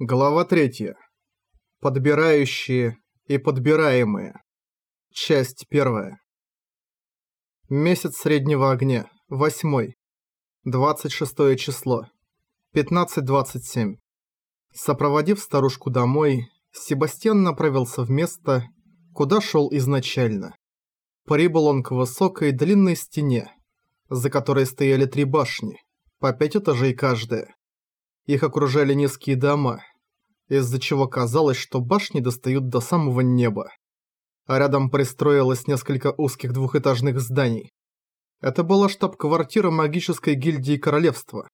Глава 3. Подбирающие и подбираемые. Часть 1. Месяц среднего огня. 8. 26 число. 15.27. Сопроводив старушку домой, Себастьян направился в место, куда шел изначально. Прибыл он к высокой длинной стене, за которой стояли три башни, по пять этажей каждая. Их окружали низкие дома, из-за чего казалось, что башни достают до самого неба. А рядом пристроилось несколько узких двухэтажных зданий. Это была штаб-квартира магической гильдии королевства.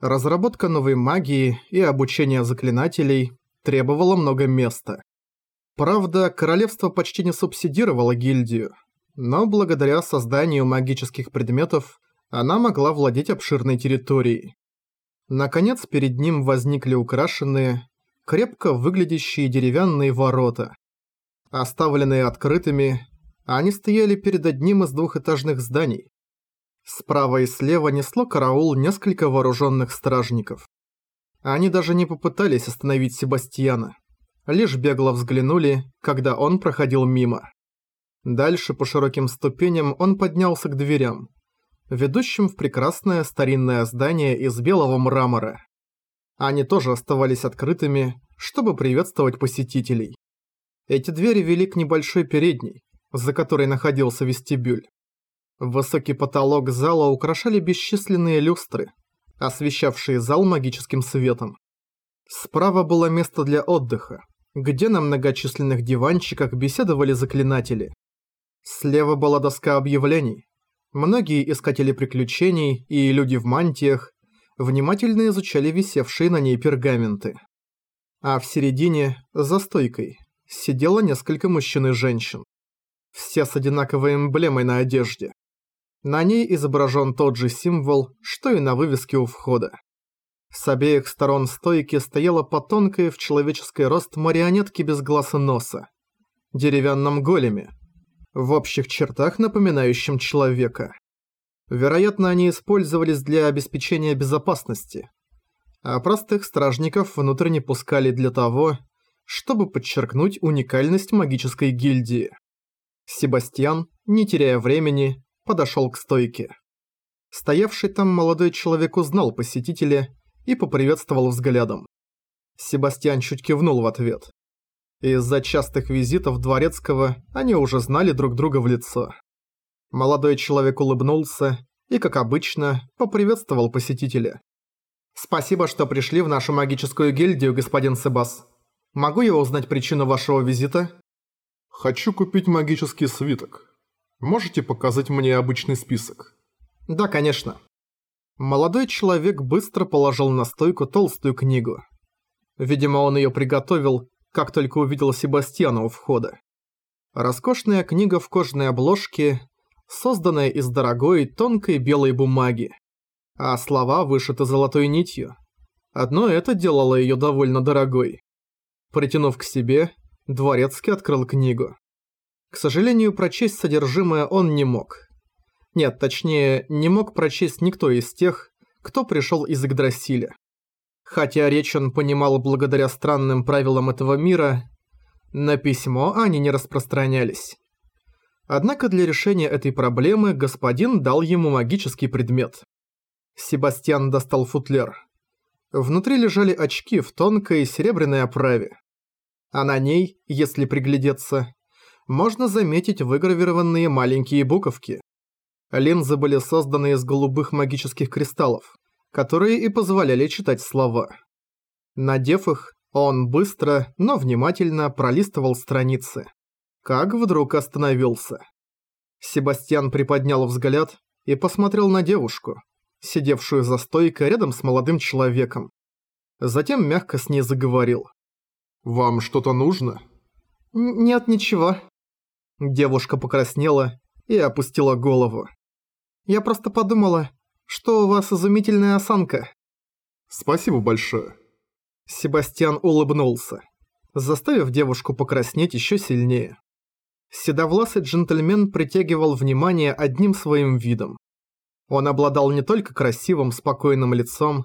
Разработка новой магии и обучение заклинателей требовало много места. Правда, королевство почти не субсидировало гильдию, но благодаря созданию магических предметов она могла владеть обширной территорией. Наконец перед ним возникли украшенные, крепко выглядящие деревянные ворота. Оставленные открытыми, они стояли перед одним из двухэтажных зданий. Справа и слева несло караул несколько вооруженных стражников. Они даже не попытались остановить Себастьяна, лишь бегло взглянули, когда он проходил мимо. Дальше по широким ступеням он поднялся к дверям, ведущим в прекрасное старинное здание из белого мрамора. Они тоже оставались открытыми, чтобы приветствовать посетителей. Эти двери вели к небольшой передней, за которой находился вестибюль. Высокий потолок зала украшали бесчисленные люстры, освещавшие зал магическим светом. Справа было место для отдыха, где на многочисленных диванчиках беседовали заклинатели. Слева была доска объявлений, Многие искатели приключений и люди в мантиях внимательно изучали висевшие на ней пергаменты. А в середине, за стойкой, сидело несколько мужчин и женщин. Все с одинаковой эмблемой на одежде. На ней изображен тот же символ, что и на вывеске у входа. С обеих сторон стойки стояла по тонкой в человеческий рост марионетки без глаз и носа. Деревянном големе, в общих чертах напоминающим человека. Вероятно, они использовались для обеспечения безопасности, а простых стражников внутрь не пускали для того, чтобы подчеркнуть уникальность магической гильдии. Себастьян, не теряя времени, подошел к стойке. Стоявший там молодой человек узнал посетителя и поприветствовал взглядом. Себастьян чуть кивнул в ответ. Из-за частых визитов Дворецкого они уже знали друг друга в лицо. Молодой человек улыбнулся и, как обычно, поприветствовал посетителя. «Спасибо, что пришли в нашу магическую гильдию, господин Себас. Могу я узнать причину вашего визита?» «Хочу купить магический свиток. Можете показать мне обычный список?» «Да, конечно». Молодой человек быстро положил на стойку толстую книгу. Видимо, он ее приготовил как только увидел Себастьяна у входа. Роскошная книга в кожаной обложке, созданная из дорогой тонкой белой бумаги, а слова вышиты золотой нитью. Одно это делало ее довольно дорогой. Притянув к себе, Дворецкий открыл книгу. К сожалению, прочесть содержимое он не мог. Нет, точнее, не мог прочесть никто из тех, кто пришел из Игдрасиля. Хотя речь он понимал благодаря странным правилам этого мира, на письмо они не распространялись. Однако для решения этой проблемы господин дал ему магический предмет. Себастьян достал футляр. Внутри лежали очки в тонкой серебряной оправе. А на ней, если приглядеться, можно заметить выгравированные маленькие буковки. Линзы были созданы из голубых магических кристаллов которые и позволяли читать слова. Надев их, он быстро, но внимательно пролистывал страницы. Как вдруг остановился. Себастьян приподнял взгляд и посмотрел на девушку, сидевшую за стойкой рядом с молодым человеком. Затем мягко с ней заговорил. «Вам что-то нужно?» «Нет, ничего». Девушка покраснела и опустила голову. «Я просто подумала, что у вас изумительная осанка». «Спасибо большое». Себастьян улыбнулся, заставив девушку покраснеть еще сильнее. Седовласый джентльмен притягивал внимание одним своим видом. Он обладал не только красивым, спокойным лицом,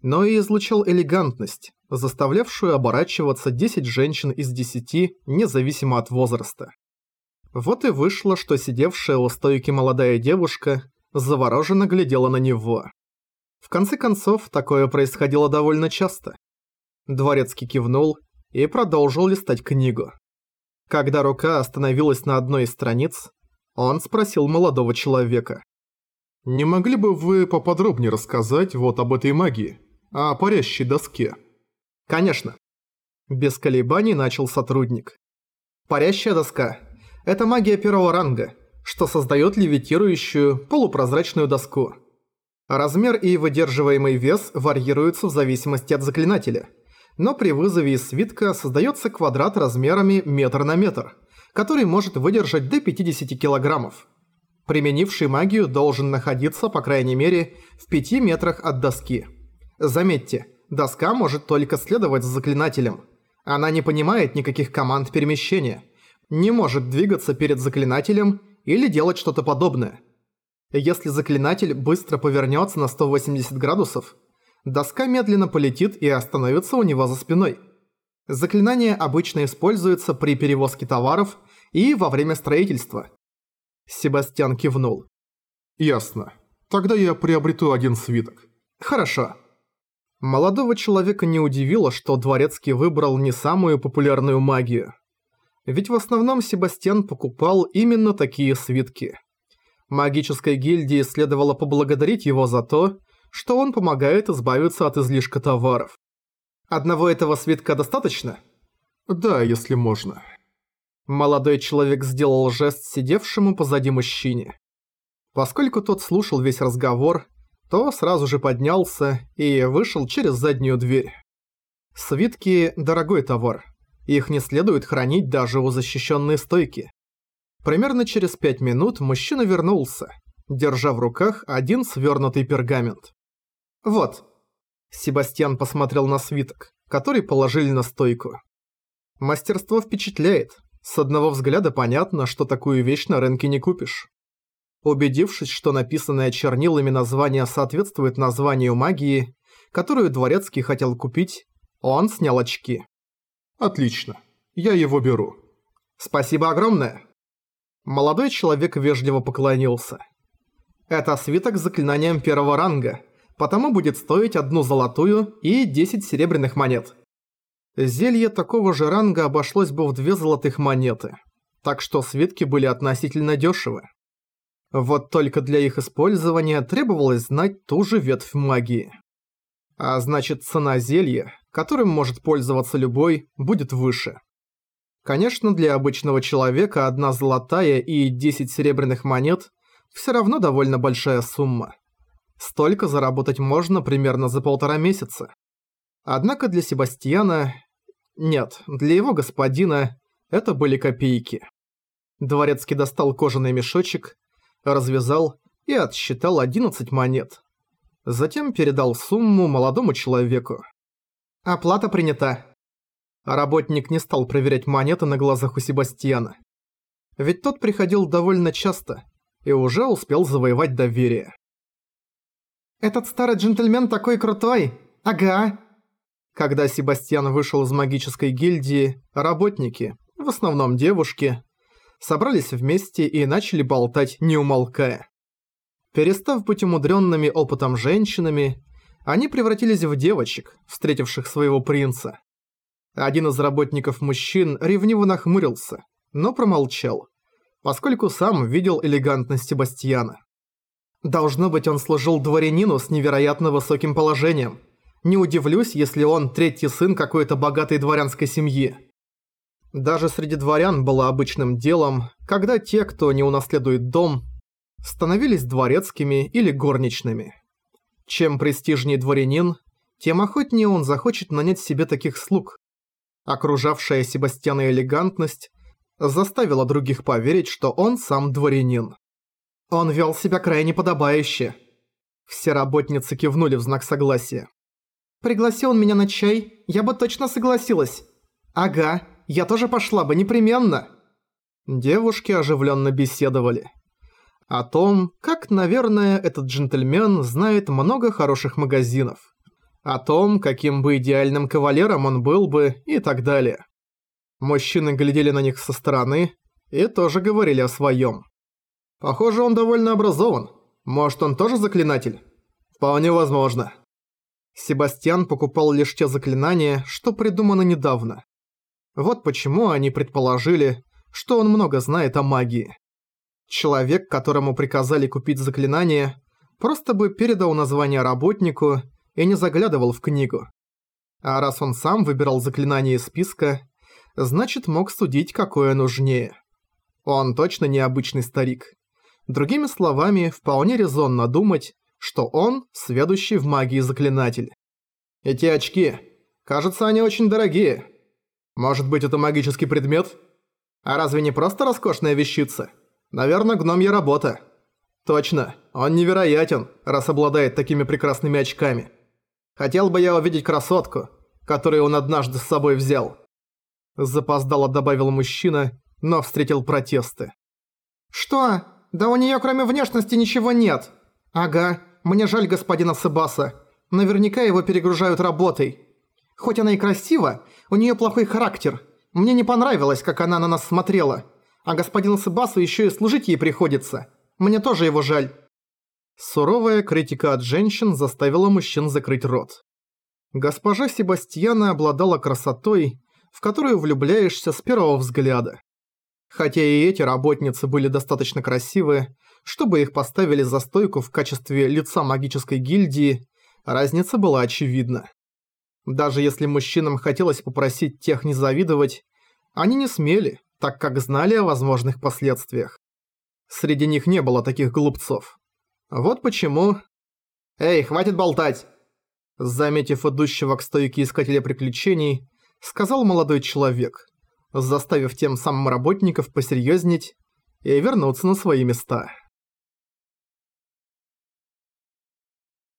но и излучал элегантность, заставлявшую оборачиваться 10 женщин из 10, независимо от возраста. Вот и вышло, что сидевшая у стойки молодая девушка завороженно глядела на него. В конце концов, такое происходило довольно часто. Дворецкий кивнул и продолжил листать книгу. Когда рука остановилась на одной из страниц, он спросил молодого человека. «Не могли бы вы поподробнее рассказать вот об этой магии, о парящей доске?» «Конечно». Без колебаний начал сотрудник. «Парящая доска – это магия первого ранга, что создает левитирующую полупрозрачную доску. Размер и выдерживаемый вес варьируются в зависимости от заклинателя, но при вызове из свитка создается квадрат размерами метр на метр, который может выдержать до 50 килограммов. Применивший магию должен находиться, по крайней мере, в 5 метрах от доски. Заметьте, доска может только следовать за заклинателем. Она не понимает никаких команд перемещения, не может двигаться перед заклинателем или делать что-то подобное. Если заклинатель быстро повернется на 180 градусов, доска медленно полетит и остановится у него за спиной. Заклинание обычно используется при перевозке товаров и во время строительства. Себастьян кивнул. «Ясно. Тогда я приобрету один свиток». «Хорошо». Молодого человека не удивило, что Дворецкий выбрал не самую популярную магию. Ведь в основном Себастьян покупал именно такие свитки. Магической гильдии следовало поблагодарить его за то, что он помогает избавиться от излишка товаров. Одного этого свитка достаточно? Да, если можно. Молодой человек сделал жест сидевшему позади мужчине. Поскольку тот слушал весь разговор, то сразу же поднялся и вышел через заднюю дверь. Свитки – дорогой товар. Их не следует хранить даже у защищенной стойки. Примерно через пять минут мужчина вернулся, держа в руках один свернутый пергамент. «Вот». Себастьян посмотрел на свиток, который положили на стойку. Мастерство впечатляет. С одного взгляда понятно, что такую вещь на рынке не купишь. Убедившись, что написанное чернилами название соответствует названию магии, которую Дворецкий хотел купить, он снял очки. «Отлично. Я его беру». «Спасибо огромное». Молодой человек вежливо поклонился. «Это свиток с заклинанием первого ранга, потому будет стоить одну золотую и 10 серебряных монет». Зелье такого же ранга обошлось бы в две золотых монеты, так что свитки были относительно дешевы. Вот только для их использования требовалось знать ту же ветвь магии. А значит, цена зелья, которым может пользоваться любой, будет выше. Конечно, для обычного человека одна золотая и 10 серебряных монет все равно довольно большая сумма. Столько заработать можно примерно за полтора месяца. Однако для Себастьяна... Нет, для его господина это были копейки. Дворецкий достал кожаный мешочек, развязал и отсчитал 11 монет. Затем передал сумму молодому человеку. «Оплата принята». Работник не стал проверять монеты на глазах у Себастьяна. Ведь тот приходил довольно часто и уже успел завоевать доверие. «Этот старый джентльмен такой крутой! Ага!» Когда Себастьян вышел из магической гильдии, работники, в основном девушки, собрались вместе и начали болтать, не умолкая. Перестав быть умудренными опытом женщинами, они превратились в девочек, встретивших своего принца. Один из работников мужчин ревниво нахмурился, но промолчал, поскольку сам видел элегантность Себастьяна. Должно быть, он служил дворянину с невероятно высоким положением. Не удивлюсь, если он третий сын какой-то богатой дворянской семьи. Даже среди дворян было обычным делом, когда те, кто не унаследует дом, становились дворецкими или горничными. Чем престижнее дворянин, тем охотнее он захочет нанять себе таких слуг. Окружавшая Себастьяна элегантность заставила других поверить, что он сам дворянин. Он вел себя крайне подобающе. Все работницы кивнули в знак согласия. «Пригласил он меня на чай, я бы точно согласилась». «Ага, я тоже пошла бы, непременно». Девушки оживленно беседовали о том, как, наверное, этот джентльмен знает много хороших магазинов. О том, каким бы идеальным кавалером он был бы и так далее. Мужчины глядели на них со стороны и тоже говорили о своем. Похоже, он довольно образован. Может, он тоже заклинатель? Вполне возможно. Себастьян покупал лишь те заклинания, что придуманы недавно. Вот почему они предположили, что он много знает о магии. Человек, которому приказали купить заклинание, просто бы передал название работнику и не заглядывал в книгу. А раз он сам выбирал заклинание из списка, значит мог судить, какое нужнее. Он точно не обычный старик. Другими словами, вполне резонно думать, что он сведущий в магии заклинатель. Эти очки, кажется, они очень дорогие. Может быть, это магический предмет? А разве не просто роскошная вещица? Наверное, гномья работа. Точно, он невероятен, раз обладает такими прекрасными очками. Хотел бы я увидеть красотку, которую он однажды с собой взял. Запоздало добавил мужчина, но встретил протесты. «Что? Да у неё кроме внешности ничего нет. Ага, мне жаль господина Себаса. Наверняка его перегружают работой. Хоть она и красива, у нее плохой характер. Мне не понравилось, как она на нас смотрела. А господину Себасу еще и служить ей приходится. Мне тоже его жаль». Суровая критика от женщин заставила мужчин закрыть рот. Госпожа Себастьяна обладала красотой, в которую влюбляешься с первого взгляда. Хотя и эти работницы были достаточно красивы, чтобы их поставили за стойку в качестве лица магической гильдии, разница была очевидна. Даже если мужчинам хотелось попросить тех не завидовать, они не смели, так как знали о возможных последствиях. Среди них не было таких глупцов. Вот почему... «Эй, хватит болтать!» Заметив идущего к стойке искателя приключений, сказал молодой человек, заставив тем самым работников посерьезнеть и вернуться на свои места.